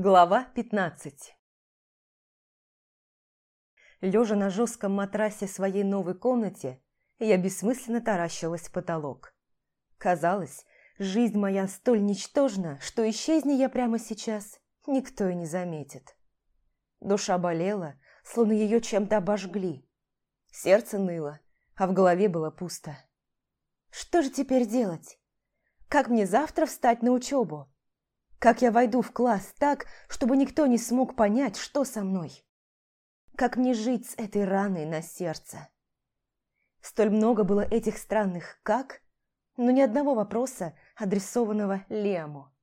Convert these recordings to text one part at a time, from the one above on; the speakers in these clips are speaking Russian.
Глава 15 Лежа на жестком матрасе своей новой комнате, я бессмысленно таращилась в потолок. Казалось, жизнь моя столь ничтожна, что исчезни я прямо сейчас, никто и не заметит. Душа болела, словно ее чем-то обожгли. Сердце ныло, а в голове было пусто. Что же теперь делать? Как мне завтра встать на учебу? Как я войду в класс так, чтобы никто не смог понять, что со мной? Как мне жить с этой раной на сердце? Столь много было этих странных «как», но ни одного вопроса, адресованного Лему.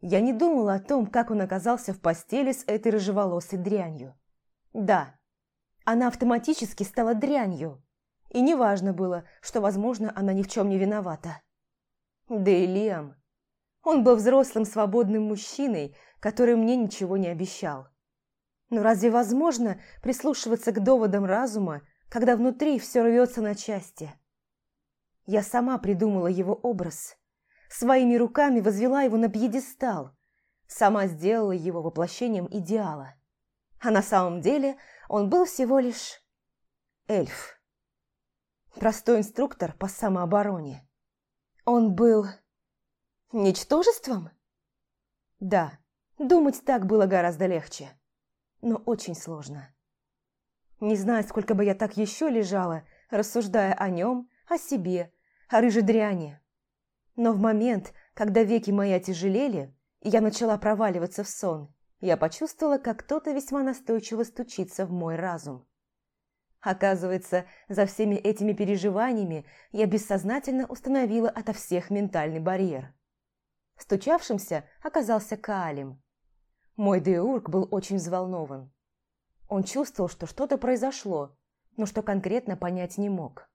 Я не думала о том, как он оказался в постели с этой рыжеволосой дрянью. Да, она автоматически стала дрянью, и неважно было, что, возможно, она ни в чем не виновата. Да и Лиам он был взрослым свободным мужчиной, который мне ничего не обещал. Но разве возможно прислушиваться к доводам разума, когда внутри все рвется на части? Я сама придумала его образ. Своими руками возвела его на пьедестал. Сама сделала его воплощением идеала. А на самом деле он был всего лишь эльф. Простой инструктор по самообороне. Он был Ничтожеством? Да, думать так было гораздо легче, но очень сложно. Не знаю, сколько бы я так еще лежала, рассуждая о нем, о себе, о рыжей дряни. Но в момент, когда веки мои отяжелели, и я начала проваливаться в сон, я почувствовала, как кто-то весьма настойчиво стучится в мой разум. Оказывается, за всеми этими переживаниями я бессознательно установила ото всех ментальный барьер. Стучавшимся оказался Каалим. Мой Деург был очень взволнован. Он чувствовал, что что-то произошло, но что конкретно понять не мог.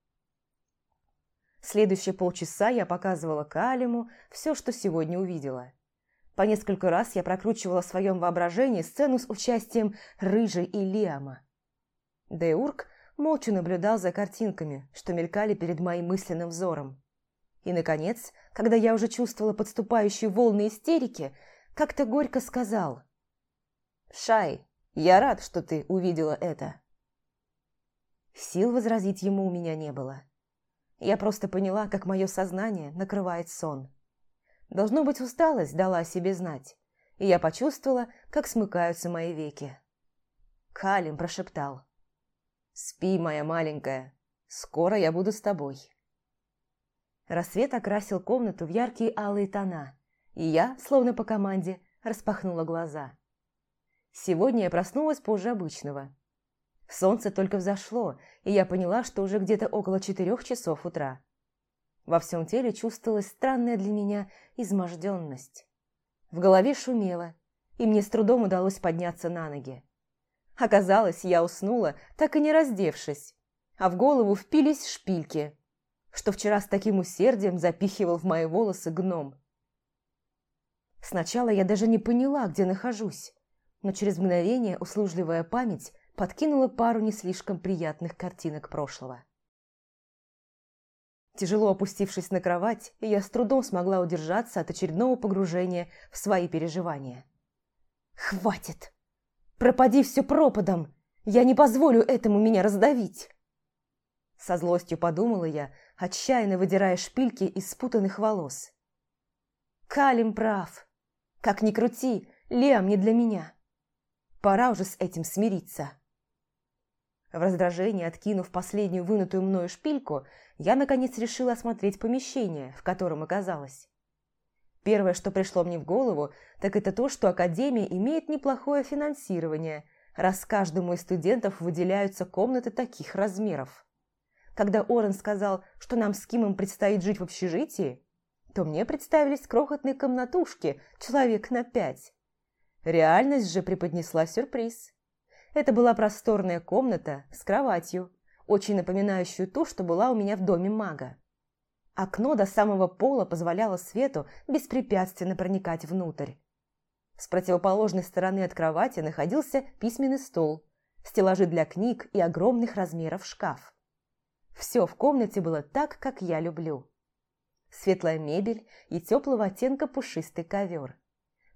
Следующие полчаса я показывала Калиму все, что сегодня увидела. По несколько раз я прокручивала в своем воображении сцену с участием Рыжей и Лиама. Деург молча наблюдал за картинками, что мелькали перед моим мысленным взором. И, наконец, когда я уже чувствовала подступающие волны истерики, как-то горько сказал. «Шай, я рад, что ты увидела это». Сил возразить ему у меня не было. Я просто поняла, как мое сознание накрывает сон. Должно быть, усталость дала о себе знать, и я почувствовала, как смыкаются мои веки. Калим прошептал. «Спи, моя маленькая, скоро я буду с тобой». Рассвет окрасил комнату в яркие алые тона, и я, словно по команде, распахнула глаза. Сегодня я проснулась позже обычного. Солнце только взошло, и я поняла, что уже где-то около четырех часов утра. Во всем теле чувствовалась странная для меня изможденность. В голове шумело, и мне с трудом удалось подняться на ноги. Оказалось, я уснула, так и не раздевшись, а в голову впились шпильки – что вчера с таким усердием запихивал в мои волосы гном. Сначала я даже не поняла, где нахожусь, но через мгновение услужливая память подкинула пару не слишком приятных картинок прошлого. Тяжело опустившись на кровать, я с трудом смогла удержаться от очередного погружения в свои переживания. «Хватит! Пропади все пропадом! Я не позволю этому меня раздавить!» Со злостью подумала я, отчаянно выдирая шпильки из спутанных волос. Калим прав. Как ни крути, Лиам не для меня. Пора уже с этим смириться. В раздражении, откинув последнюю вынутую мною шпильку, я, наконец, решила осмотреть помещение, в котором оказалась. Первое, что пришло мне в голову, так это то, что Академия имеет неплохое финансирование, раз каждому из студентов выделяются комнаты таких размеров. Когда Орен сказал, что нам с Кимом предстоит жить в общежитии, то мне представились крохотные комнатушки, человек на пять. Реальность же преподнесла сюрприз. Это была просторная комната с кроватью, очень напоминающую ту, что была у меня в доме мага. Окно до самого пола позволяло свету беспрепятственно проникать внутрь. С противоположной стороны от кровати находился письменный стол, стеллажи для книг и огромных размеров шкаф. Все в комнате было так, как я люблю. Светлая мебель и теплого оттенка пушистый ковер.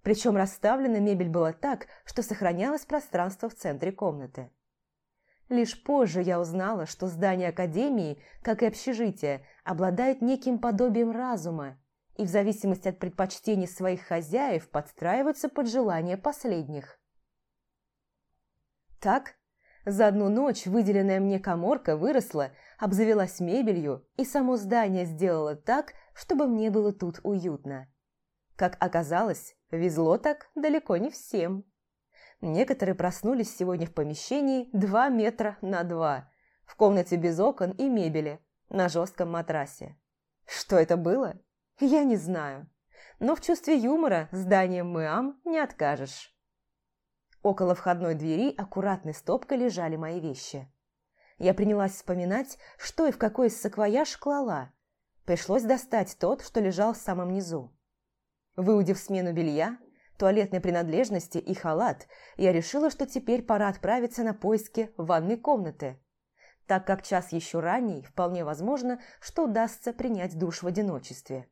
Причем расставлена мебель была так, что сохранялось пространство в центре комнаты. Лишь позже я узнала, что здание Академии, как и общежитие, обладает неким подобием разума и в зависимости от предпочтений своих хозяев подстраиваются под желания последних. Так, за одну ночь выделенная мне коморка выросла, обзавелась мебелью и само здание сделало так, чтобы мне было тут уютно. Как оказалось, везло так далеко не всем. Некоторые проснулись сегодня в помещении 2 метра на 2, в комнате без окон и мебели, на жестком матрасе. Что это было? Я не знаю. Но в чувстве юмора зданием Мэам не откажешь. Около входной двери аккуратной стопкой лежали мои вещи. Я принялась вспоминать, что и в какой саквояж клала. Пришлось достать тот, что лежал в самом низу. Выудив смену белья, туалетной принадлежности и халат, я решила, что теперь пора отправиться на поиски ванной комнаты, так как час еще ранее вполне возможно, что удастся принять душ в одиночестве.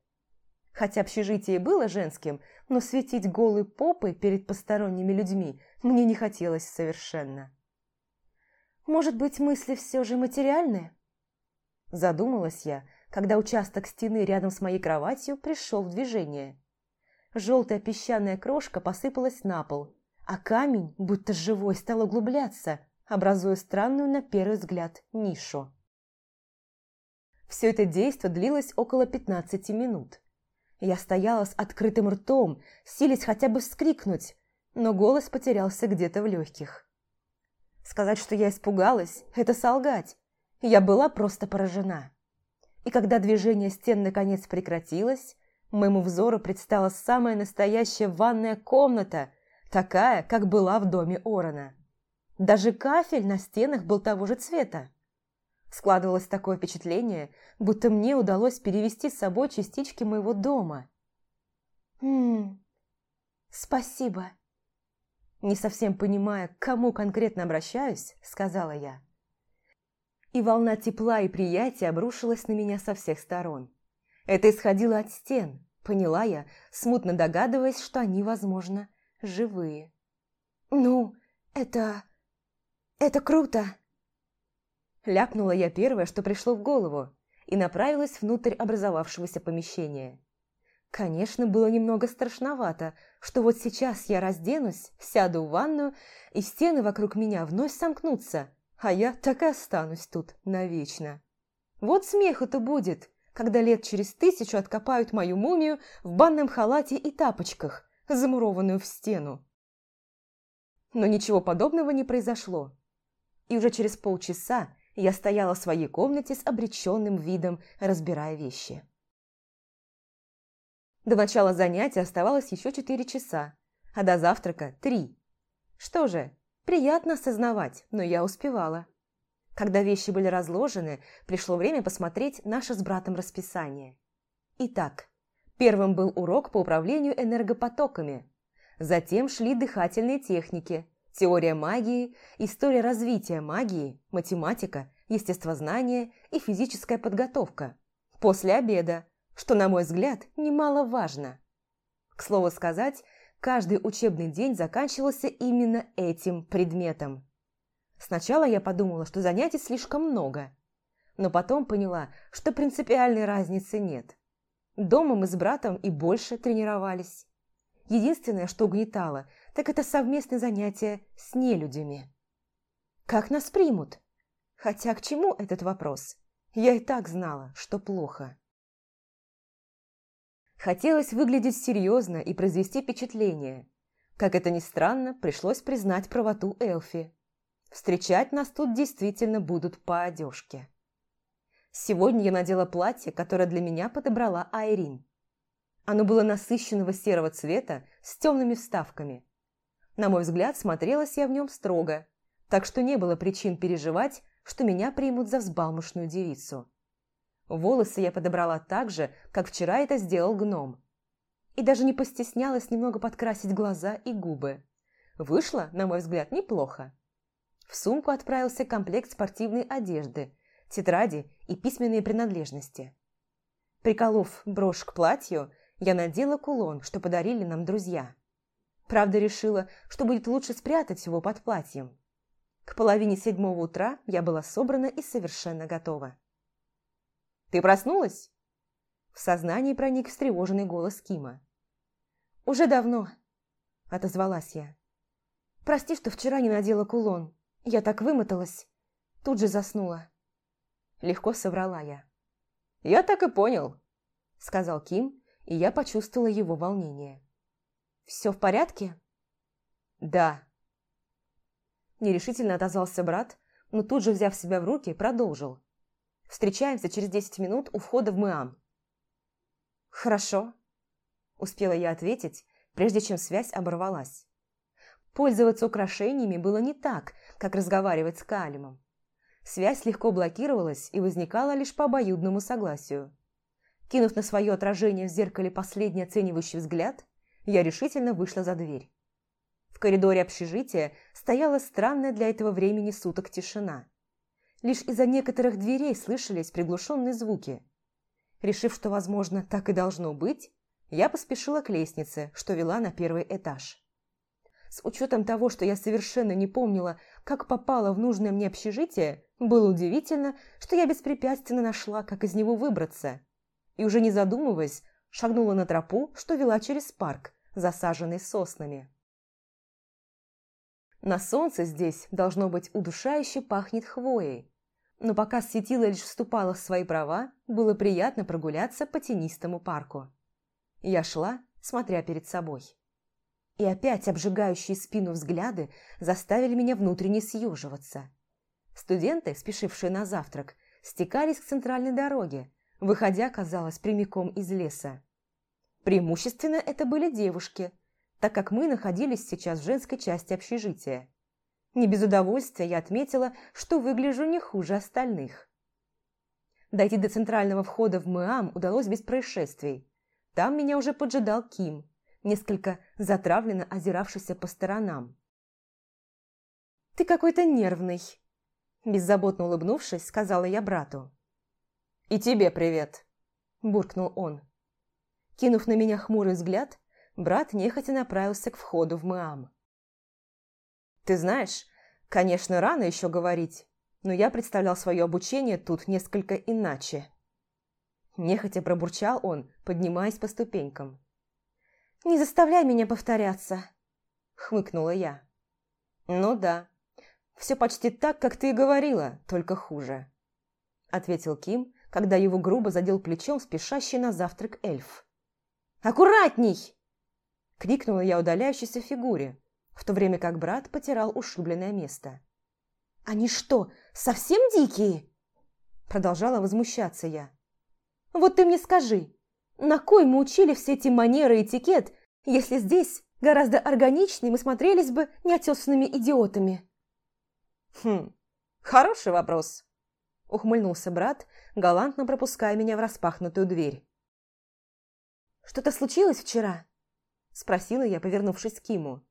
Хотя общежитие было женским, но светить голой попой перед посторонними людьми мне не хотелось совершенно. «Может быть, мысли все же материальные?» Задумалась я, когда участок стены рядом с моей кроватью пришел в движение. Желтая песчаная крошка посыпалась на пол, а камень, будто живой, стал углубляться, образуя странную на первый взгляд нишу. Все это действо длилось около 15 минут. Я стояла с открытым ртом, силясь хотя бы вскрикнуть, но голос потерялся где-то в легких. Сказать, что я испугалась, это солгать. Я была просто поражена. И когда движение стен наконец прекратилось, моему взору предстала самая настоящая ванная комната, такая, как была в доме Орона. Даже кафель на стенах был того же цвета. Складывалось такое впечатление, будто мне удалось перевести с собой частички моего дома. «Ммм, спасибо». Не совсем понимая, к кому конкретно обращаюсь, сказала я. И волна тепла и приятия обрушилась на меня со всех сторон. Это исходило от стен, поняла я, смутно догадываясь, что они, возможно, живые. «Ну, это... это круто!» Ляпнула я первое, что пришло в голову, и направилась внутрь образовавшегося помещения. Конечно, было немного страшновато, что вот сейчас я разденусь, сяду в ванную, и стены вокруг меня вновь сомкнутся, а я так и останусь тут навечно. Вот смеху-то будет, когда лет через тысячу откопают мою мумию в банном халате и тапочках, замурованную в стену. Но ничего подобного не произошло. И уже через полчаса я стояла в своей комнате с обреченным видом, разбирая вещи. До начала занятия оставалось еще четыре часа, а до завтрака – три. Что же, приятно осознавать, но я успевала. Когда вещи были разложены, пришло время посмотреть наше с братом расписание. Итак, первым был урок по управлению энергопотоками. Затем шли дыхательные техники, теория магии, история развития магии, математика, естествознание и физическая подготовка. После обеда, что, на мой взгляд, немаловажно. К слову сказать, каждый учебный день заканчивался именно этим предметом. Сначала я подумала, что занятий слишком много, но потом поняла, что принципиальной разницы нет. Дома мы с братом и больше тренировались. Единственное, что угнетало, так это совместные занятия с нелюдями. Как нас примут? Хотя к чему этот вопрос? Я и так знала, что плохо. Хотелось выглядеть серьезно и произвести впечатление. Как это ни странно, пришлось признать правоту Элфи. Встречать нас тут действительно будут по одежке. Сегодня я надела платье, которое для меня подобрала Айрин. Оно было насыщенного серого цвета с темными вставками. На мой взгляд, смотрелась я в нем строго, так что не было причин переживать, что меня примут за взбалмошную девицу. Волосы я подобрала так же, как вчера это сделал гном. И даже не постеснялась немного подкрасить глаза и губы. Вышло, на мой взгляд, неплохо. В сумку отправился комплект спортивной одежды, тетради и письменные принадлежности. Приколов брошь к платью, я надела кулон, что подарили нам друзья. Правда, решила, что будет лучше спрятать его под платьем. К половине седьмого утра я была собрана и совершенно готова. «Ты проснулась?» В сознании проник встревоженный голос Кима. «Уже давно», – отозвалась я. «Прости, что вчера не надела кулон. Я так вымоталась. Тут же заснула». Легко соврала я. «Я так и понял», – сказал Ким, и я почувствовала его волнение. «Все в порядке?» «Да». Нерешительно отозвался брат, но тут же, взяв себя в руки, продолжил. «Встречаемся через десять минут у входа в Мэам». «Хорошо», – успела я ответить, прежде чем связь оборвалась. Пользоваться украшениями было не так, как разговаривать с Калимом. Связь легко блокировалась и возникала лишь по обоюдному согласию. Кинув на свое отражение в зеркале последний оценивающий взгляд, я решительно вышла за дверь. В коридоре общежития стояла странная для этого времени суток тишина. Лишь из-за некоторых дверей слышались приглушенные звуки. Решив, что, возможно, так и должно быть, я поспешила к лестнице, что вела на первый этаж. С учетом того, что я совершенно не помнила, как попала в нужное мне общежитие, было удивительно, что я беспрепятственно нашла, как из него выбраться. И уже не задумываясь, шагнула на тропу, что вела через парк, засаженный соснами. На солнце здесь, должно быть, удушающе пахнет хвоей. Но пока светило лишь вступало в свои права, было приятно прогуляться по тенистому парку. Я шла, смотря перед собой. И опять обжигающие спину взгляды заставили меня внутренне съеживаться. Студенты, спешившие на завтрак, стекались к центральной дороге, выходя, казалось, прямиком из леса. Преимущественно это были девушки, так как мы находились сейчас в женской части общежития. Не без удовольствия я отметила, что выгляжу не хуже остальных. Дойти до центрального входа в Мэам удалось без происшествий. Там меня уже поджидал Ким – несколько затравленно озиравшийся по сторонам. «Ты какой-то нервный», – беззаботно улыбнувшись, сказала я брату. «И тебе привет», – буркнул он. Кинув на меня хмурый взгляд, брат нехотя направился к входу в Мэам. «Ты знаешь, конечно, рано еще говорить, но я представлял свое обучение тут несколько иначе». Нехотя пробурчал он, поднимаясь по ступенькам. «Не заставляй меня повторяться», – хмыкнула я. «Ну да, все почти так, как ты и говорила, только хуже», – ответил Ким, когда его грубо задел плечом спешащий на завтрак эльф. «Аккуратней!» – крикнула я удаляющейся фигуре, в то время как брат потирал ушибленное место. «Они что, совсем дикие?» Продолжала возмущаться я. «Вот ты мне скажи, на кой мы учили все эти манеры и этикет, если здесь гораздо органичнее мы смотрелись бы неотесанными идиотами? Хм, хороший вопрос, ухмыльнулся брат, галантно пропуская меня в распахнутую дверь. «Что-то случилось вчера?» – спросила я, повернувшись к Киму.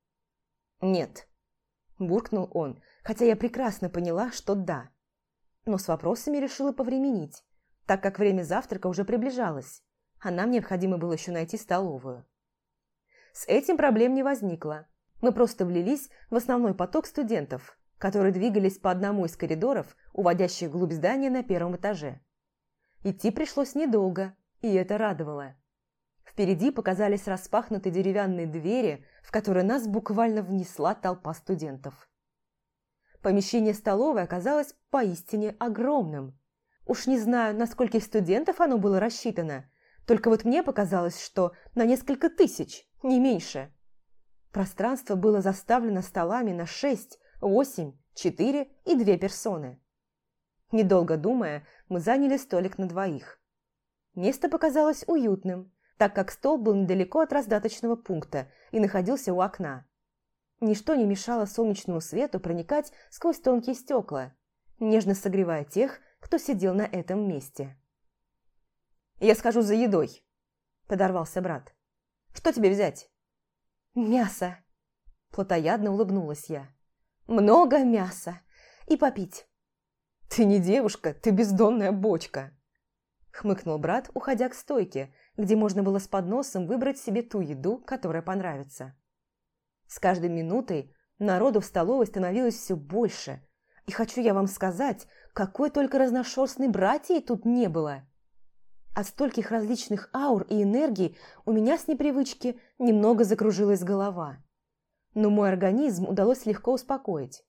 «Нет», – буркнул он, хотя я прекрасно поняла, что да. Но с вопросами решила повременить, так как время завтрака уже приближалось а нам необходимо было еще найти столовую. С этим проблем не возникло. Мы просто влились в основной поток студентов, которые двигались по одному из коридоров, уводящих вглубь здания на первом этаже. Идти пришлось недолго, и это радовало. Впереди показались распахнутые деревянные двери, в которые нас буквально внесла толпа студентов. Помещение столовой оказалось поистине огромным. Уж не знаю, на скольких студентов оно было рассчитано, только вот мне показалось, что на несколько тысяч, не меньше. Пространство было заставлено столами на шесть, восемь, четыре и две персоны. Недолго думая, мы заняли столик на двоих. Место показалось уютным, так как стол был недалеко от раздаточного пункта и находился у окна. Ничто не мешало солнечному свету проникать сквозь тонкие стекла, нежно согревая тех, кто сидел на этом месте. Я схожу за едой», – подорвался брат. «Что тебе взять?» «Мясо», – плотоядно улыбнулась я. «Много мяса. И попить». «Ты не девушка, ты бездонная бочка», – хмыкнул брат, уходя к стойке, где можно было с подносом выбрать себе ту еду, которая понравится. С каждой минутой народу в столовой становилось все больше. И хочу я вам сказать, какой только разношерстной братьей тут не было. От стольких различных аур и энергий у меня с непривычки немного закружилась голова. Но мой организм удалось легко успокоить.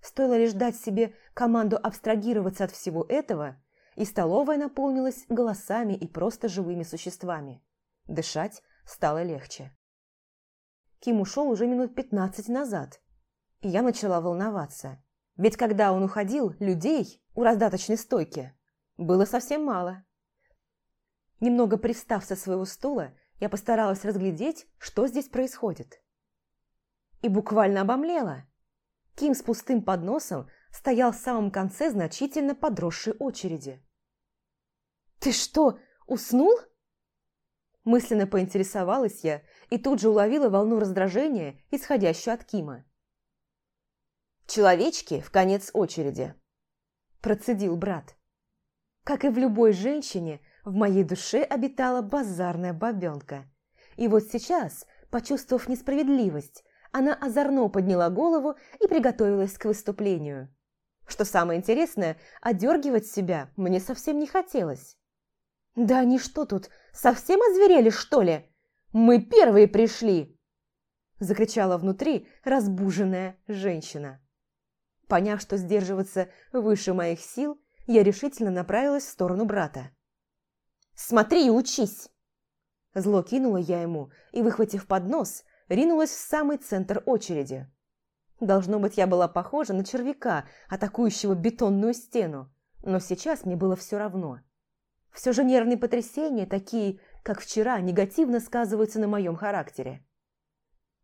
Стоило лишь дать себе команду абстрагироваться от всего этого, и столовая наполнилась голосами и просто живыми существами. Дышать стало легче. Ким ушел уже минут пятнадцать назад, и я начала волноваться. Ведь когда он уходил, людей у раздаточной стойки было совсем мало. Немного пристав со своего стула, я постаралась разглядеть, что здесь происходит. И буквально обомлела. Ким с пустым подносом стоял в самом конце значительно подросшей очереди. «Ты что, уснул?» Мысленно поинтересовалась я и тут же уловила волну раздражения, исходящую от Кима. «Человечки в конец очереди», – процедил брат. Как и в любой женщине, в моей душе обитала базарная бабенка. И вот сейчас, почувствовав несправедливость, она озорно подняла голову и приготовилась к выступлению. Что самое интересное, одергивать себя мне совсем не хотелось. «Да они что тут, совсем озверели, что ли? Мы первые пришли!» Закричала внутри разбуженная женщина. Поняв, что сдерживаться выше моих сил, я решительно направилась в сторону брата. «Смотри и учись!» Зло кинула я ему и, выхватив поднос, ринулась в самый центр очереди. Должно быть, я была похожа на червяка, атакующего бетонную стену, но сейчас мне было все равно. Все же нервные потрясения, такие, как вчера, негативно сказываются на моем характере.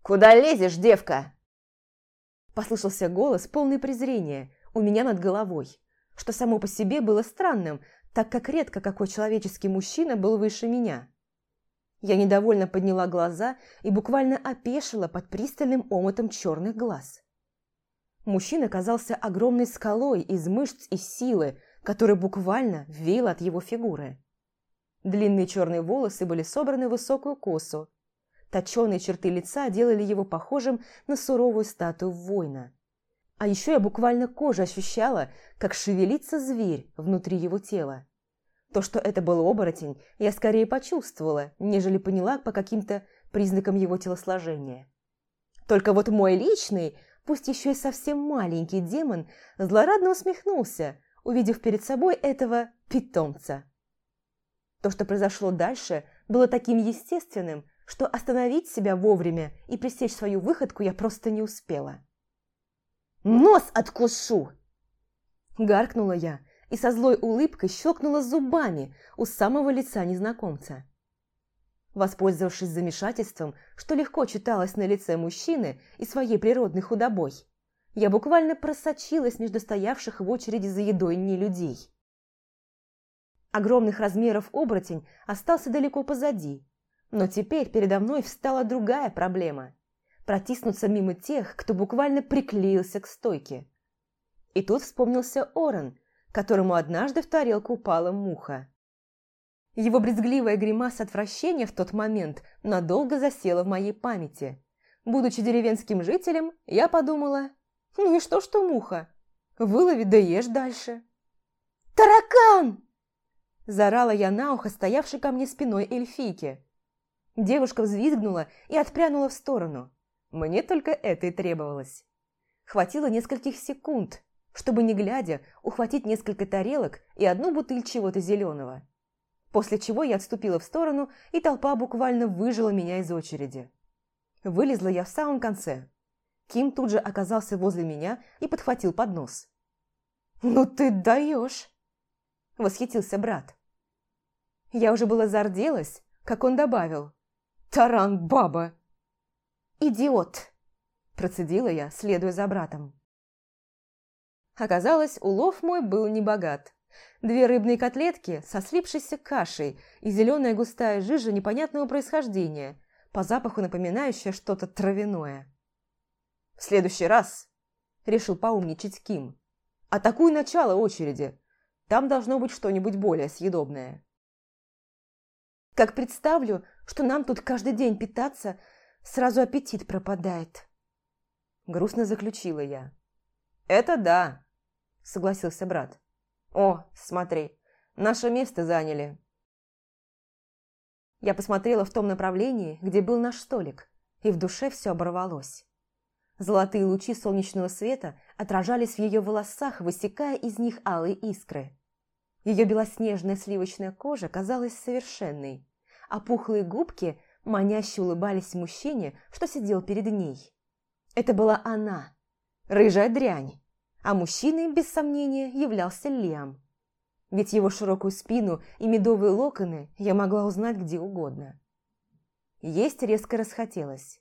«Куда лезешь, девка?» Послышался голос, полный презрения, у меня над головой, что само по себе было странным, так как редко какой человеческий мужчина был выше меня. Я недовольно подняла глаза и буквально опешила под пристальным омутом черных глаз. Мужчина казался огромной скалой из мышц и силы, которая буквально веяла от его фигуры. Длинные черные волосы были собраны в высокую косу. Точеные черты лица делали его похожим на суровую статую воина. А еще я буквально кожей ощущала, как шевелится зверь внутри его тела. То, что это был оборотень, я скорее почувствовала, нежели поняла по каким-то признакам его телосложения. Только вот мой личный, пусть еще и совсем маленький демон, злорадно усмехнулся, увидев перед собой этого питомца. То, что произошло дальше, было таким естественным, что остановить себя вовремя и пресечь свою выходку я просто не успела. «Нос откушу!» Гаркнула я и со злой улыбкой щелкнула зубами у самого лица незнакомца. Воспользовавшись замешательством, что легко читалось на лице мужчины и своей природной худобой, я буквально просочилась между стоявших в очереди за едой не людей. Огромных размеров оборотень остался далеко позади, но теперь передо мной встала другая проблема – протиснуться мимо тех, кто буквально приклеился к стойке. И тут вспомнился Орен, которому однажды в тарелку упала муха. Его брезгливая гримаса отвращения в тот момент надолго засела в моей памяти. Будучи деревенским жителем, я подумала, ну и что, что муха? Вылови да ешь дальше. «Таракан!» Заорала я на ухо стоявшей ко мне спиной эльфийки. Девушка взвизгнула и отпрянула в сторону. Мне только это и требовалось. Хватило нескольких секунд, чтобы, не глядя, ухватить несколько тарелок и одну бутыль чего-то зеленого. После чего я отступила в сторону, и толпа буквально выжила меня из очереди. Вылезла я в самом конце, Ким тут же оказался возле меня и подхватил поднос. «Ну ты даешь!» – восхитился брат. Я уже была зарделась, как он добавил. «Таран, баба!» «Идиот!» – процедила я, следуя за братом. Оказалось, улов мой был небогат. Две рыбные котлетки со слипшейся кашей и зеленая густая жижа непонятного происхождения, по запаху напоминающая что-то травяное. В следующий раз, решил поумничать Ким, атакуй начало очереди. Там должно быть что-нибудь более съедобное. Как представлю, что нам тут каждый день питаться, сразу аппетит пропадает. Грустно заключила я. «Это да», – согласился брат. «О, смотри, наше место заняли». Я посмотрела в том направлении, где был наш столик, и в душе все оборвалось. Золотые лучи солнечного света отражались в ее волосах, высекая из них алые искры. Ее белоснежная сливочная кожа казалась совершенной, а пухлые губки маняще улыбались мужчине, что сидел перед ней. Это была она, рыжая дрянь, а мужчиной, без сомнения, являлся Лиам. Ведь его широкую спину и медовые локоны я могла узнать где угодно. Есть резко расхотелось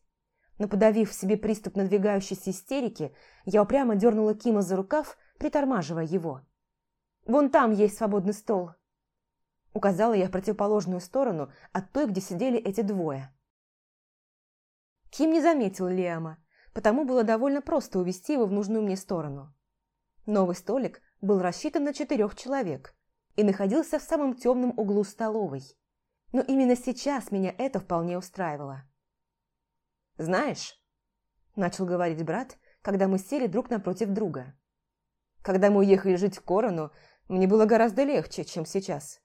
но подавив в себе приступ надвигающейся истерики, я упрямо дернула Кима за рукав, притормаживая его. «Вон там есть свободный стол!» Указала я в противоположную сторону от той, где сидели эти двое. Ким не заметил Лиама, потому было довольно просто увести его в нужную мне сторону. Новый столик был рассчитан на четырех человек и находился в самом темном углу столовой. Но именно сейчас меня это вполне устраивало. «Знаешь», – начал говорить брат, когда мы сели друг напротив друга. «Когда мы уехали жить в Корону, мне было гораздо легче, чем сейчас.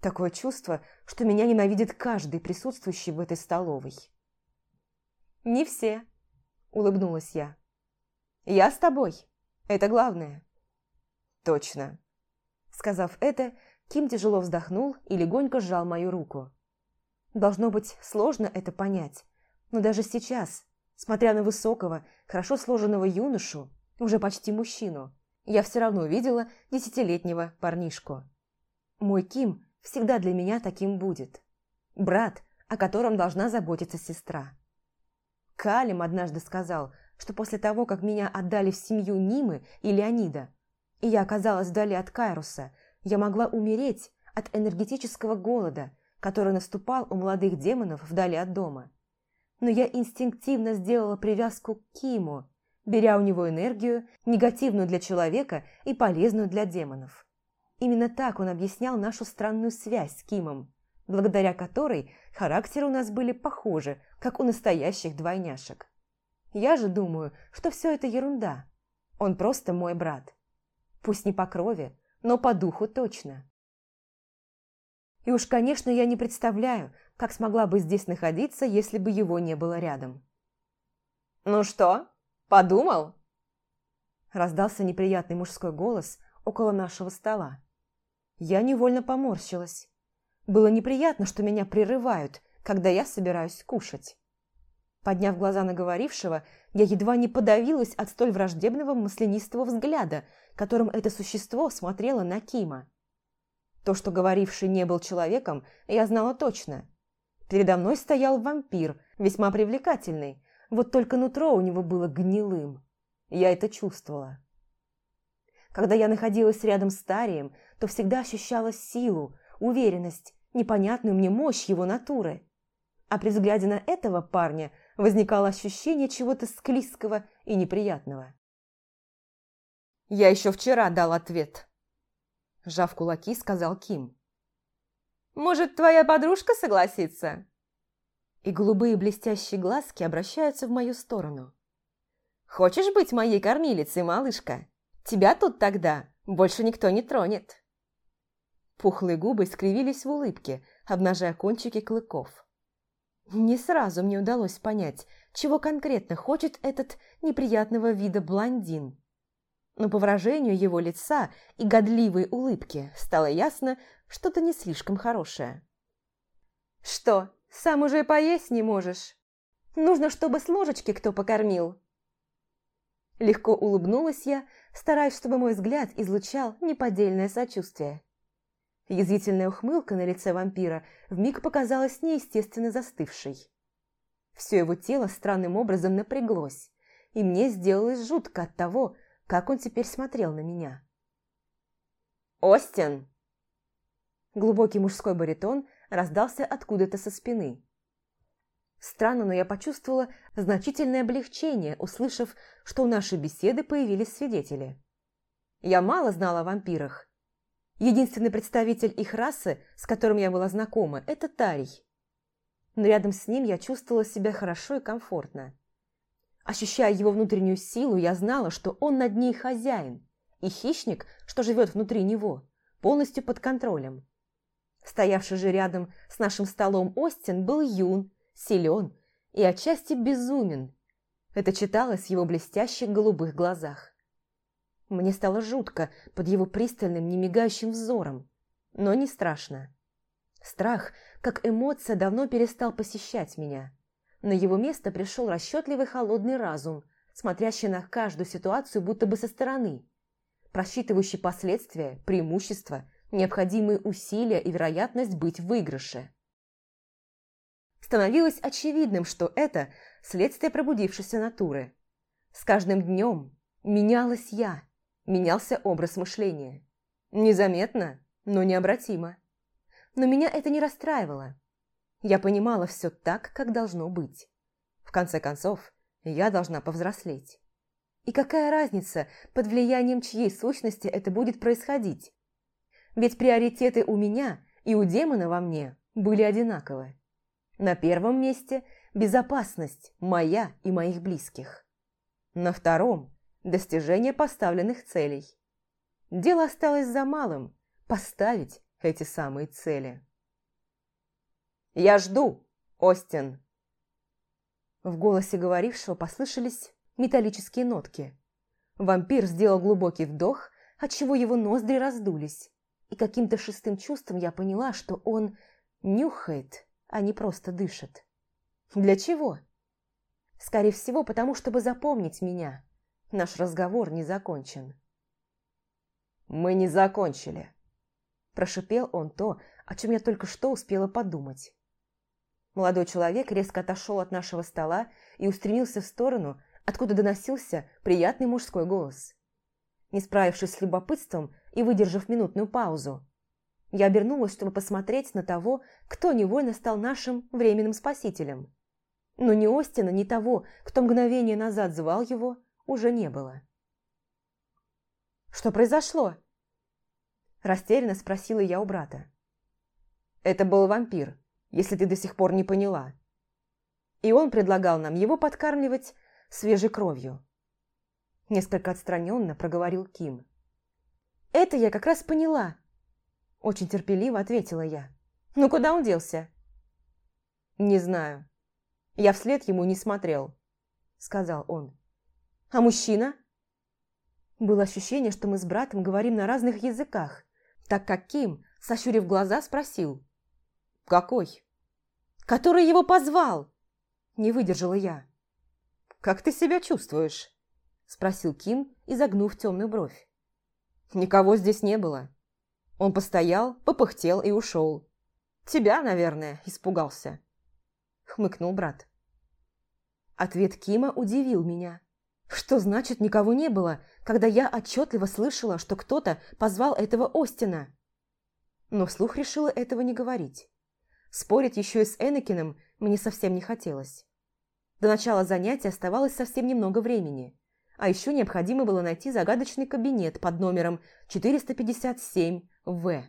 Такое чувство, что меня ненавидит каждый присутствующий в этой столовой». «Не все», – улыбнулась я. «Я с тобой. Это главное». «Точно». Сказав это, Ким тяжело вздохнул и легонько сжал мою руку. Должно быть сложно это понять, но даже сейчас, смотря на высокого, хорошо сложенного юношу, уже почти мужчину, я все равно видела десятилетнего парнишку. Мой Ким всегда для меня таким будет. Брат, о котором должна заботиться сестра. Калим однажды сказал, что после того, как меня отдали в семью Нимы и Леонида, и я оказалась вдали от Кайруса, я могла умереть от энергетического голода, который наступал у молодых демонов вдали от дома но я инстинктивно сделала привязку к Киму, беря у него энергию, негативную для человека и полезную для демонов. Именно так он объяснял нашу странную связь с Кимом, благодаря которой характеры у нас были похожи, как у настоящих двойняшек. Я же думаю, что все это ерунда. Он просто мой брат. Пусть не по крови, но по духу точно. И уж, конечно, я не представляю, как смогла бы здесь находиться, если бы его не было рядом. «Ну что, подумал?» Раздался неприятный мужской голос около нашего стола. Я невольно поморщилась. Было неприятно, что меня прерывают, когда я собираюсь кушать. Подняв глаза на говорившего, я едва не подавилась от столь враждебного маслянистого взгляда, которым это существо смотрело на Кима. То, что говоривший не был человеком, я знала точно. Передо мной стоял вампир, весьма привлекательный, вот только нутро у него было гнилым. Я это чувствовала. Когда я находилась рядом с Тарием, то всегда ощущала силу, уверенность, непонятную мне мощь его натуры. А при взгляде на этого парня возникало ощущение чего-то склизкого и неприятного. «Я еще вчера дал ответ», – сжав кулаки, сказал Ким. Может, твоя подружка согласится?» И голубые блестящие глазки обращаются в мою сторону. «Хочешь быть моей кормилицей, малышка? Тебя тут тогда больше никто не тронет». Пухлые губы скривились в улыбке, обнажая кончики клыков. Не сразу мне удалось понять, чего конкретно хочет этот неприятного вида блондин но по выражению его лица и годливой улыбки стало ясно, что-то не слишком хорошее. «Что, сам уже поесть не можешь? Нужно, чтобы с ложечки кто покормил?» Легко улыбнулась я, стараясь, чтобы мой взгляд излучал неподдельное сочувствие. Язвительная ухмылка на лице вампира вмиг показалась неестественно застывшей. Все его тело странным образом напряглось, и мне сделалось жутко от того, как он теперь смотрел на меня. «Остин!» Глубокий мужской баритон раздался откуда-то со спины. Странно, но я почувствовала значительное облегчение, услышав, что у нашей беседы появились свидетели. Я мало знала о вампирах. Единственный представитель их расы, с которым я была знакома, это Тарий. Но рядом с ним я чувствовала себя хорошо и комфортно. Ощущая его внутреннюю силу, я знала, что он над ней хозяин, и хищник, что живет внутри него, полностью под контролем. Стоявший же рядом с нашим столом Остин был юн, силен и отчасти безумен. Это читалось в его блестящих голубых глазах. Мне стало жутко под его пристальным, немигающим взором, но не страшно. Страх, как эмоция, давно перестал посещать меня. На его место пришел расчетливый холодный разум, смотрящий на каждую ситуацию будто бы со стороны, просчитывающий последствия, преимущества, необходимые усилия и вероятность быть в выигрыше. Становилось очевидным, что это следствие пробудившейся натуры. С каждым днем менялась я, менялся образ мышления. Незаметно, но необратимо. Но меня это не расстраивало. Я понимала все так, как должно быть. В конце концов, я должна повзрослеть. И какая разница, под влиянием чьей сущности это будет происходить? Ведь приоритеты у меня и у демона во мне были одинаковы. На первом месте – безопасность моя и моих близких. На втором – достижение поставленных целей. Дело осталось за малым – поставить эти самые цели. «Я жду, Остин!» В голосе говорившего послышались металлические нотки. Вампир сделал глубокий вдох, отчего его ноздри раздулись, и каким-то шестым чувством я поняла, что он нюхает, а не просто дышит. Для чего? Скорее всего, потому чтобы запомнить меня. Наш разговор не закончен. «Мы не закончили», Прошипел он то, о чем я только что успела подумать. Молодой человек резко отошел от нашего стола и устремился в сторону, откуда доносился приятный мужской голос. Не справившись с любопытством и выдержав минутную паузу, я обернулась, чтобы посмотреть на того, кто невольно стал нашим временным спасителем. Но ни Остина, ни того, кто мгновение назад звал его, уже не было. «Что произошло?» Растерянно спросила я у брата. Это был вампир, если ты до сих пор не поняла. И он предлагал нам его подкармливать свежей кровью. Несколько отстраненно проговорил Ким. «Это я как раз поняла», – очень терпеливо ответила я. «Ну куда он делся?» «Не знаю. Я вслед ему не смотрел», – сказал он. «А мужчина?» Было ощущение, что мы с братом говорим на разных языках так как Ким, сощурив глаза, спросил. «Какой?» «Который его позвал!» Не выдержала я. «Как ты себя чувствуешь?» Спросил Ким, изогнув темную бровь. «Никого здесь не было. Он постоял, попыхтел и ушел. Тебя, наверное, испугался». Хмыкнул брат. Ответ Кима удивил меня. Что значит никого не было, когда я отчетливо слышала, что кто-то позвал этого Остина? Но вслух решила этого не говорить. Спорить еще и с Энакином мне совсем не хотелось. До начала занятия оставалось совсем немного времени, а еще необходимо было найти загадочный кабинет под номером 457-В.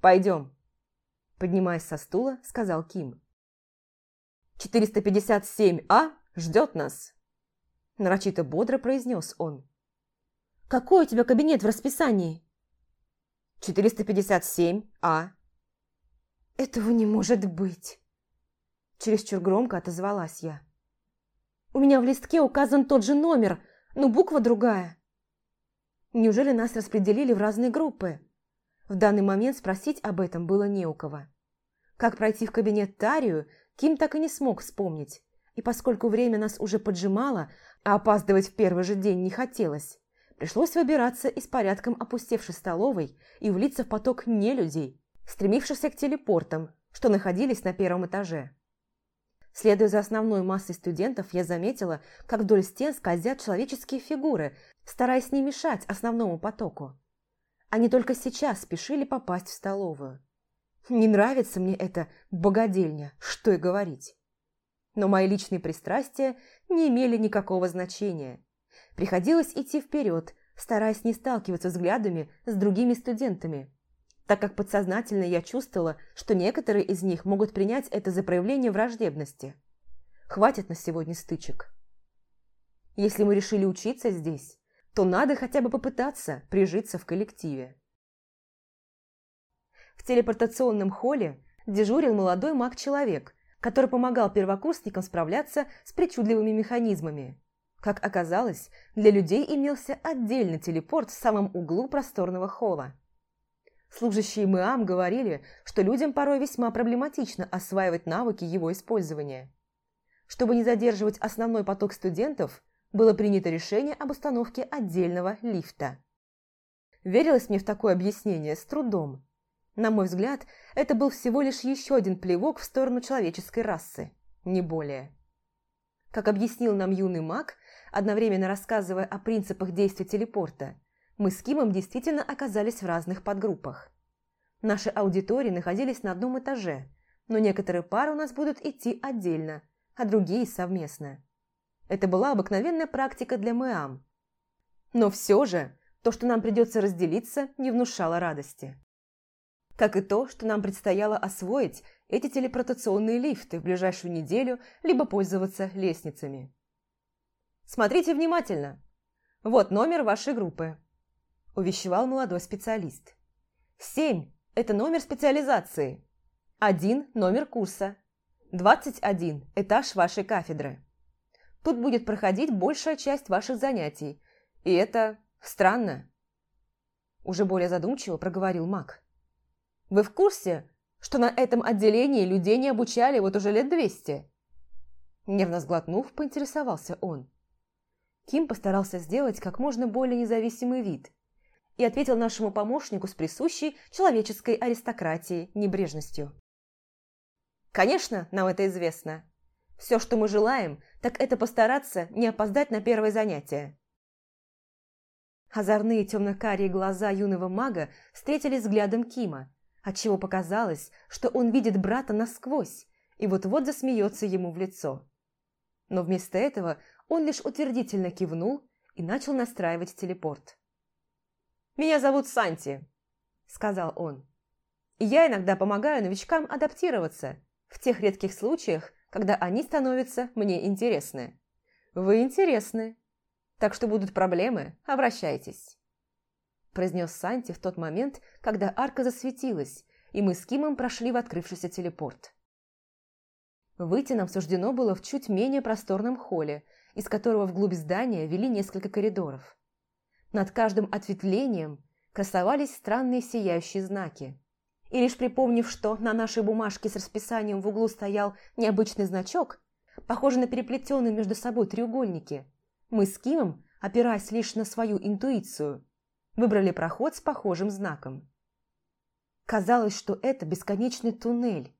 «Пойдем», – поднимаясь со стула, сказал Ким. «457А ждет нас» нарочито бодро произнес он. «Какой у тебя кабинет в расписании?» «457А». «Этого не может быть!» Чересчур громко отозвалась я. «У меня в листке указан тот же номер, но буква другая». Неужели нас распределили в разные группы? В данный момент спросить об этом было не у кого. Как пройти в кабинет Тарию, Ким так и не смог вспомнить. И поскольку время нас уже поджимало, а опаздывать в первый же день не хотелось. Пришлось выбираться из порядком опустевшей столовой и влиться в поток нелюдей, стремившихся к телепортам, что находились на первом этаже. Следуя за основной массой студентов, я заметила, как вдоль стен скользят человеческие фигуры, стараясь не мешать основному потоку. Они только сейчас спешили попасть в столовую. Не нравится мне эта богадельня, что и говорить но мои личные пристрастия не имели никакого значения. Приходилось идти вперед, стараясь не сталкиваться взглядами с другими студентами, так как подсознательно я чувствовала, что некоторые из них могут принять это за проявление враждебности. Хватит на сегодня стычек. Если мы решили учиться здесь, то надо хотя бы попытаться прижиться в коллективе. В телепортационном холле дежурил молодой маг-человек, который помогал первокурсникам справляться с причудливыми механизмами. Как оказалось, для людей имелся отдельный телепорт в самом углу просторного холла. Служащие МИАМ говорили, что людям порой весьма проблематично осваивать навыки его использования. Чтобы не задерживать основной поток студентов, было принято решение об установке отдельного лифта. Верилось мне в такое объяснение с трудом. На мой взгляд, это был всего лишь еще один плевок в сторону человеческой расы, не более. Как объяснил нам юный маг, одновременно рассказывая о принципах действия телепорта, мы с Кимом действительно оказались в разных подгруппах. Наши аудитории находились на одном этаже, но некоторые пары у нас будут идти отдельно, а другие совместно. Это была обыкновенная практика для МЭАМ. Но все же, то, что нам придется разделиться, не внушало радости. Как и то, что нам предстояло освоить эти телепортационные лифты в ближайшую неделю, либо пользоваться лестницами. Смотрите внимательно. Вот номер вашей группы увещевал молодой специалист. «Семь – это номер специализации. Один – номер курса. Двадцать один – этаж вашей кафедры. Тут будет проходить большая часть ваших занятий, и это странно». Уже более задумчиво проговорил маг. «Вы в курсе, что на этом отделении людей не обучали вот уже лет двести?» Нервно сглотнув, поинтересовался он. Ким постарался сделать как можно более независимый вид – и ответил нашему помощнику с присущей человеческой аристократией небрежностью. «Конечно, нам это известно. Все, что мы желаем, так это постараться не опоздать на первое занятие». Озорные темно-карие глаза юного мага встретились взглядом Кима, отчего показалось, что он видит брата насквозь и вот-вот засмеется ему в лицо. Но вместо этого он лишь утвердительно кивнул и начал настраивать телепорт. «Меня зовут Санти», – сказал он. «И я иногда помогаю новичкам адаптироваться в тех редких случаях, когда они становятся мне интересны. Вы интересны. Так что будут проблемы, обращайтесь». Произнес Санти в тот момент, когда арка засветилась, и мы с Кимом прошли в открывшийся телепорт. Выйти нам суждено было в чуть менее просторном холле, из которого вглубь здания вели несколько коридоров. Над каждым ответвлением красовались странные сияющие знаки. И лишь припомнив, что на нашей бумажке с расписанием в углу стоял необычный значок, похожий на переплетенные между собой треугольники, мы с Кимом, опираясь лишь на свою интуицию, выбрали проход с похожим знаком. Казалось, что это бесконечный туннель,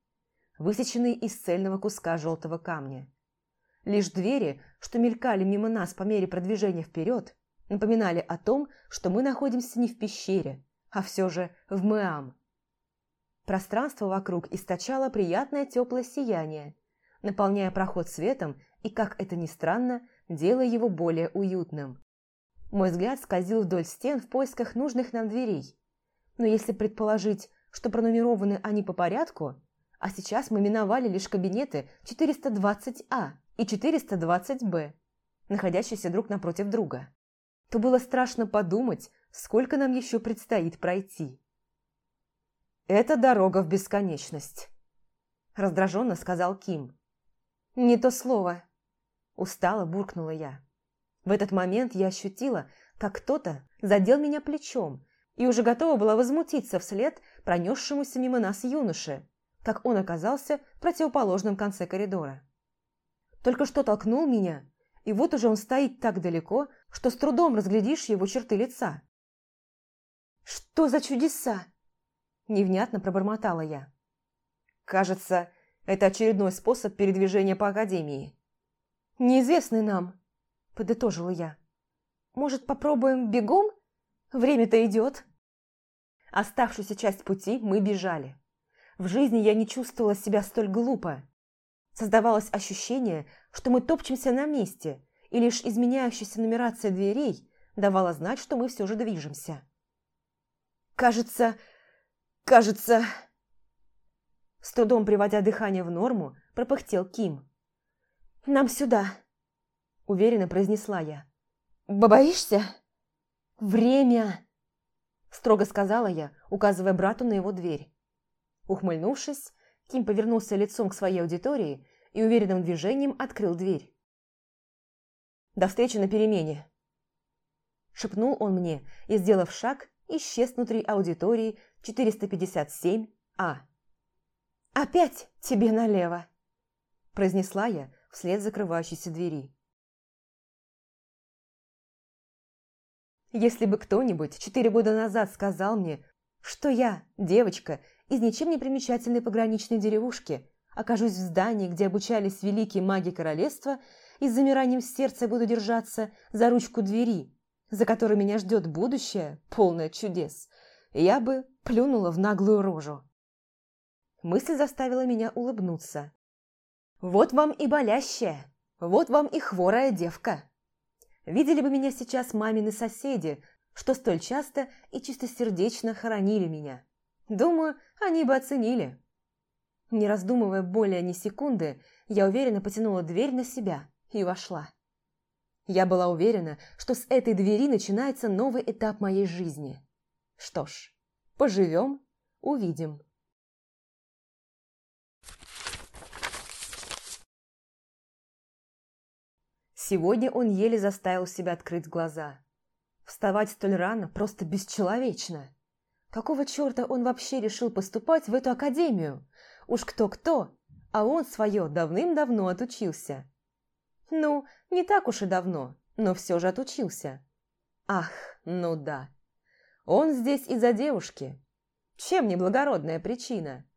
высеченный из цельного куска желтого камня. Лишь двери, что мелькали мимо нас по мере продвижения вперед, напоминали о том, что мы находимся не в пещере, а все же в Мэам. Пространство вокруг источало приятное теплое сияние, наполняя проход светом и, как это ни странно, делая его более уютным. Мой взгляд скользил вдоль стен в поисках нужных нам дверей. Но если предположить, что пронумерованы они по порядку, а сейчас мы миновали лишь кабинеты 420А и 420Б, находящиеся друг напротив друга то было страшно подумать, сколько нам еще предстоит пройти. «Это дорога в бесконечность», – раздраженно сказал Ким. «Не то слово», – устало буркнула я. В этот момент я ощутила, как кто-то задел меня плечом и уже готова была возмутиться вслед пронесшемуся мимо нас юноше, как он оказался в противоположном конце коридора. Только что толкнул меня, и вот уже он стоит так далеко, что с трудом разглядишь его черты лица. «Что за чудеса?» – невнятно пробормотала я. «Кажется, это очередной способ передвижения по Академии». «Неизвестный нам», – подытожила я. «Может, попробуем бегом? Время-то идет». Оставшуюся часть пути мы бежали. В жизни я не чувствовала себя столь глупо. Создавалось ощущение, что мы топчемся на месте, и лишь изменяющаяся нумерация дверей давала знать, что мы все же движемся. «Кажется... кажется...» С трудом приводя дыхание в норму, пропыхтел Ким. «Нам сюда!» Уверенно произнесла я. «Боишься?» «Время!» строго сказала я, указывая брату на его дверь. Ухмыльнувшись, Ким повернулся лицом к своей аудитории и уверенным движением открыл дверь. «До встречи на перемене!» Шепнул он мне и, сделав шаг, исчез внутри аудитории 457А. «Опять тебе налево!» произнесла я вслед закрывающейся двери. Если бы кто-нибудь четыре года назад сказал мне, что я, девочка, из ничем не примечательной пограничной деревушки, окажусь в здании, где обучались великие маги королевства, и с замиранием сердца буду держаться за ручку двери, за которой меня ждет будущее, полное чудес, я бы плюнула в наглую рожу. Мысль заставила меня улыбнуться. Вот вам и болящая, вот вам и хворая девка. Видели бы меня сейчас мамины соседи, что столь часто и чистосердечно хоронили меня. Думаю, они бы оценили. Не раздумывая более ни секунды, я уверенно потянула дверь на себя и вошла. Я была уверена, что с этой двери начинается новый этап моей жизни. Что ж, поживем, увидим. Сегодня он еле заставил себя открыть глаза. Вставать столь рано просто бесчеловечно. Какого черта он вообще решил поступать в эту академию? Уж кто-кто, а он свое давным-давно отучился. Ну, не так уж и давно, но все же отучился. Ах, ну да. Он здесь из-за девушки. Чем неблагородная причина?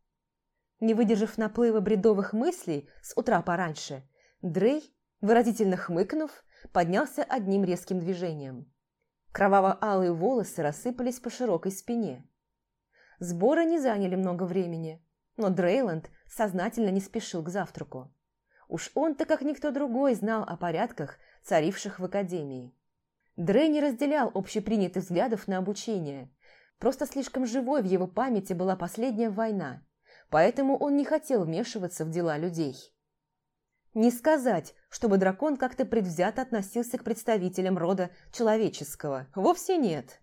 Не выдержав наплыва бредовых мыслей с утра пораньше, Дрей выразительно хмыкнув, поднялся одним резким движением. Кроваво-алые волосы рассыпались по широкой спине. Сборы не заняли много времени, но Дрейланд сознательно не спешил к завтраку. Уж он-то, как никто другой, знал о порядках, царивших в академии. Дрей не разделял общепринятых взглядов на обучение. Просто слишком живой в его памяти была последняя война, поэтому он не хотел вмешиваться в дела людей. Не сказать, чтобы дракон как-то предвзято относился к представителям рода человеческого. Вовсе нет.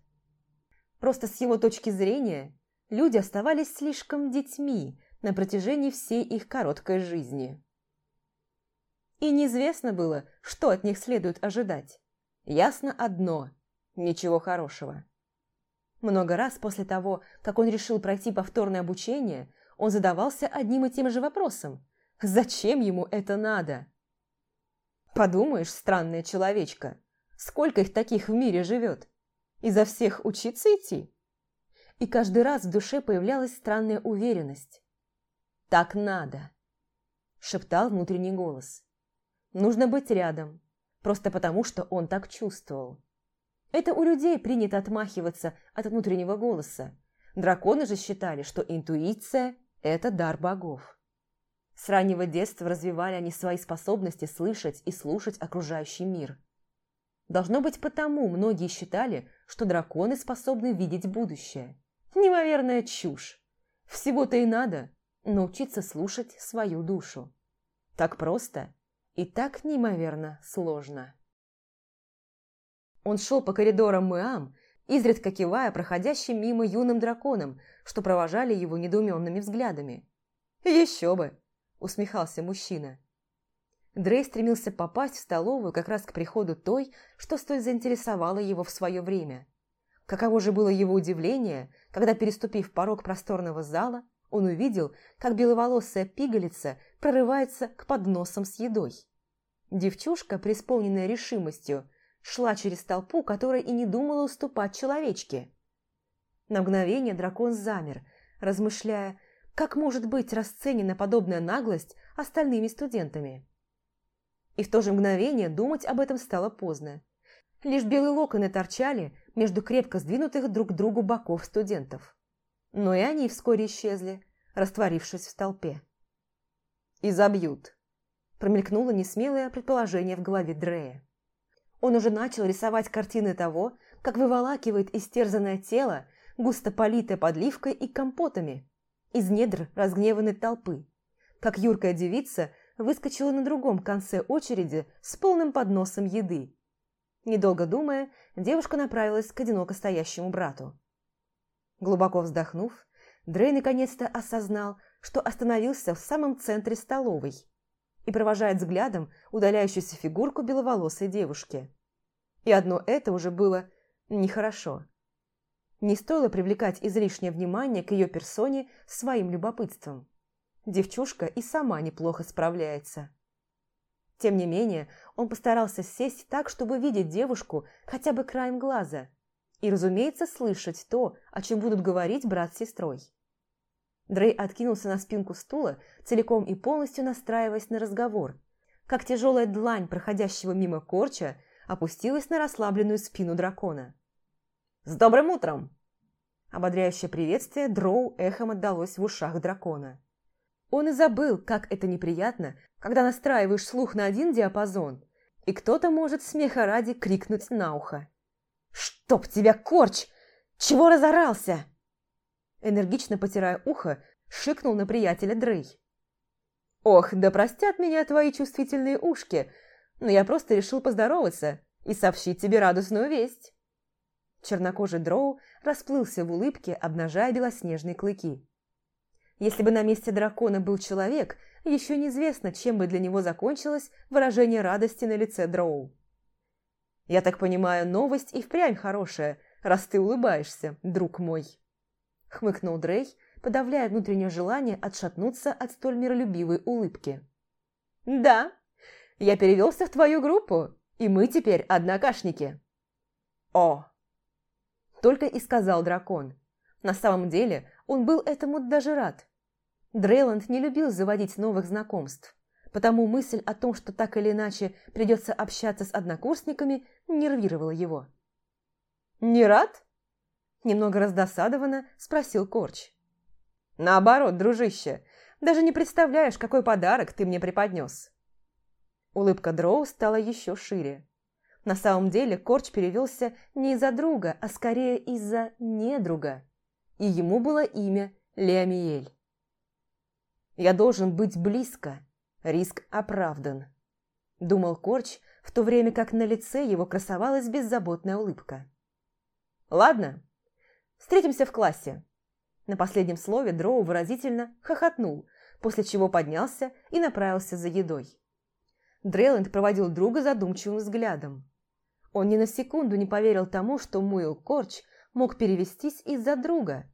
Просто с его точки зрения люди оставались слишком детьми на протяжении всей их короткой жизни. И неизвестно было, что от них следует ожидать. Ясно одно – ничего хорошего. Много раз после того, как он решил пройти повторное обучение, он задавался одним и тем же вопросом – Зачем ему это надо? Подумаешь, странная человечка, сколько их таких в мире живет? Изо всех учиться идти? И каждый раз в душе появлялась странная уверенность. «Так надо», – шептал внутренний голос. «Нужно быть рядом, просто потому, что он так чувствовал». Это у людей принято отмахиваться от внутреннего голоса. Драконы же считали, что интуиция – это дар богов. С раннего детства развивали они свои способности слышать и слушать окружающий мир. Должно быть потому, многие считали, что драконы способны видеть будущее. Неимоверная чушь. Всего-то и надо научиться слушать свою душу. Так просто и так неимоверно сложно. Он шел по коридорам Мэам, изредка кивая проходящим мимо юным драконам, что провожали его недоуменными взглядами. Еще бы! Усмехался мужчина. Дрей стремился попасть в столовую как раз к приходу той, что столь заинтересовала его в свое время. Каково же было его удивление, когда, переступив порог просторного зала, он увидел, как беловолосая пигалица прорывается к подносам с едой. Девчушка, преисполненная решимостью, шла через толпу, которая и не думала уступать человечке. На мгновение дракон замер, размышляя, как может быть расценена подобная наглость остальными студентами? И в то же мгновение думать об этом стало поздно. Лишь белые локоны торчали между крепко сдвинутых друг к другу боков студентов. Но и они вскоре исчезли, растворившись в толпе. «И забьют», – промелькнуло несмелое предположение в голове Дрея. Он уже начал рисовать картины того, как выволакивает истерзанное тело, густо политое подливкой и компотами – из недр разгневанной толпы, как юркая девица выскочила на другом конце очереди с полным подносом еды. Недолго думая, девушка направилась к одиноко стоящему брату. Глубоко вздохнув, Дрей наконец-то осознал, что остановился в самом центре столовой и провожает взглядом удаляющуюся фигурку беловолосой девушки. И одно это уже было нехорошо. Не стоило привлекать излишнее внимание к ее персоне своим любопытством. Девчушка и сама неплохо справляется. Тем не менее, он постарался сесть так, чтобы видеть девушку хотя бы краем глаза и, разумеется, слышать то, о чем будут говорить брат с сестрой. Дрей откинулся на спинку стула, целиком и полностью настраиваясь на разговор, как тяжелая длань проходящего мимо корча опустилась на расслабленную спину дракона. «С добрым утром!» Ободряющее приветствие дроу эхом отдалось в ушах дракона. Он и забыл, как это неприятно, когда настраиваешь слух на один диапазон, и кто-то может смеха ради крикнуть на ухо. «Чтоб тебя, корч! Чего разорался?» Энергично потирая ухо, шикнул на приятеля Дрей. «Ох, да простят меня твои чувствительные ушки, но я просто решил поздороваться и сообщить тебе радостную весть». Чернокожий дроу расплылся в улыбке, обнажая белоснежные клыки. Если бы на месте дракона был человек, еще неизвестно, чем бы для него закончилось выражение радости на лице Дроу. «Я так понимаю, новость и впрямь хорошая, раз ты улыбаешься, друг мой», — хмыкнул Дрей, подавляя внутреннее желание отшатнуться от столь миролюбивой улыбки. «Да, я перевелся в твою группу, и мы теперь однокашники». «О!» — только и сказал дракон. На самом деле он был этому даже рад. Дрейланд не любил заводить новых знакомств, потому мысль о том, что так или иначе придется общаться с однокурсниками, нервировала его. «Не рад?» Немного раздосадованно спросил Корч. «Наоборот, дружище, даже не представляешь, какой подарок ты мне преподнес». Улыбка Дроу стала еще шире. На самом деле Корч перевелся не из-за друга, а скорее из-за недруга. И ему было имя Леомиэль. Я должен быть близко. Риск оправдан. Думал Корч, в то время как на лице его красовалась беззаботная улыбка. Ладно, встретимся в классе. На последнем слове Дроу выразительно хохотнул, после чего поднялся и направился за едой. Дрейленд проводил друга задумчивым взглядом. Он ни на секунду не поверил тому, что Муил Корч мог перевестись из-за друга.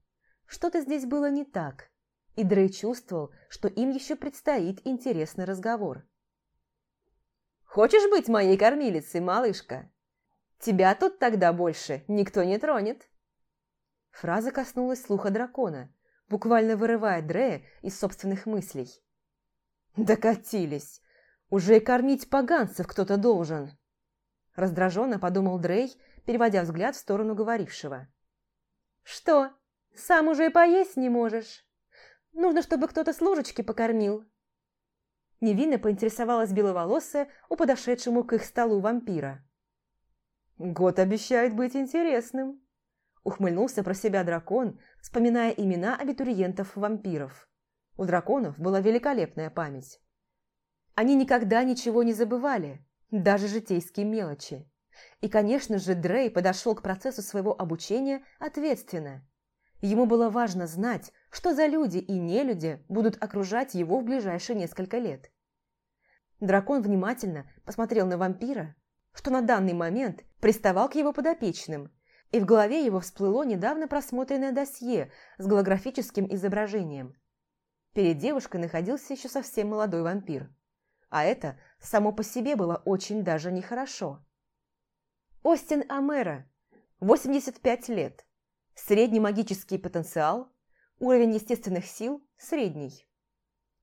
Что-то здесь было не так и Дрей чувствовал, что им еще предстоит интересный разговор. «Хочешь быть моей кормилицей, малышка? Тебя тут тогда больше никто не тронет». Фраза коснулась слуха дракона, буквально вырывая Дрея из собственных мыслей. «Докатились! Уже и кормить поганцев кто-то должен!» Раздраженно подумал Дрей, переводя взгляд в сторону говорившего. «Что, сам уже и поесть не можешь?» Нужно, чтобы кто-то с ложечки покормил». Невинно поинтересовалась беловолосая у подошедшему к их столу вампира. «Год обещает быть интересным», – ухмыльнулся про себя дракон, вспоминая имена абитуриентов-вампиров. У драконов была великолепная память. Они никогда ничего не забывали, даже житейские мелочи. И, конечно же, Дрей подошел к процессу своего обучения ответственно. Ему было важно знать, что за люди и нелюди будут окружать его в ближайшие несколько лет. Дракон внимательно посмотрел на вампира, что на данный момент приставал к его подопечным, и в голове его всплыло недавно просмотренное досье с голографическим изображением. Перед девушкой находился еще совсем молодой вампир. А это само по себе было очень даже нехорошо. Остин Амера, 85 лет. Средний магический потенциал Уровень естественных сил – средний.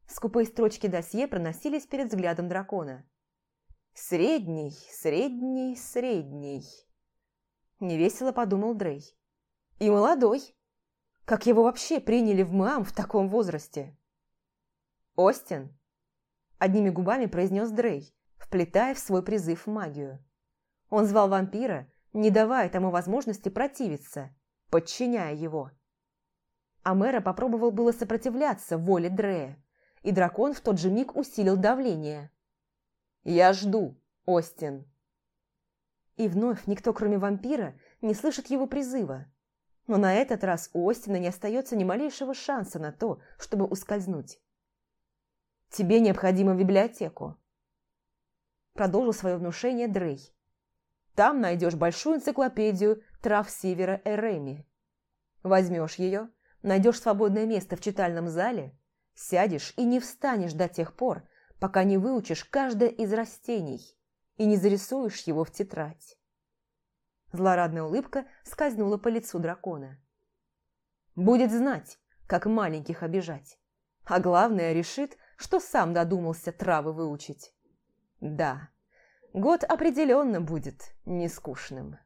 Скупые строчки досье проносились перед взглядом дракона. «Средний, средний, средний», – невесело подумал Дрей. «И молодой. Как его вообще приняли в МАМ в таком возрасте?» «Остин», – одними губами произнес Дрей, вплетая в свой призыв магию. Он звал вампира, не давая тому возможности противиться, подчиняя его. А мэра попробовал было сопротивляться воле Дрея, и дракон в тот же миг усилил давление. «Я жду, Остин!» И вновь никто, кроме вампира, не слышит его призыва. Но на этот раз у Остина не остается ни малейшего шанса на то, чтобы ускользнуть. «Тебе необходимо в библиотеку», – продолжил свое внушение Дрей. «Там найдешь большую энциклопедию трав Севера Эреми. Возьмешь ее, найдешь свободное место в читальном зале, сядешь и не встанешь до тех пор, пока не выучишь каждое из растений и не зарисуешь его в тетрадь. Злорадная улыбка скользнула по лицу дракона. Будет знать, как маленьких обижать. А главное, решит, что сам додумался травы выучить. Да, год определенно будет нескучным.